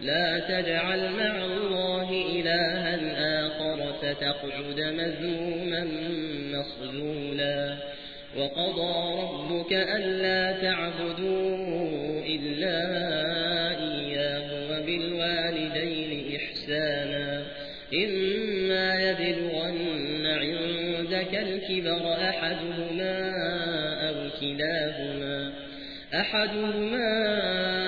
لا تجعل مع الله إلها آخر فتقعد مذموما مخذولا وقضى ربك ألا تعبدوا إلا إياه وبالوالدين إحسانا. إما يبلغن عندك الكبر أحدهما أو كلاهما أحدهما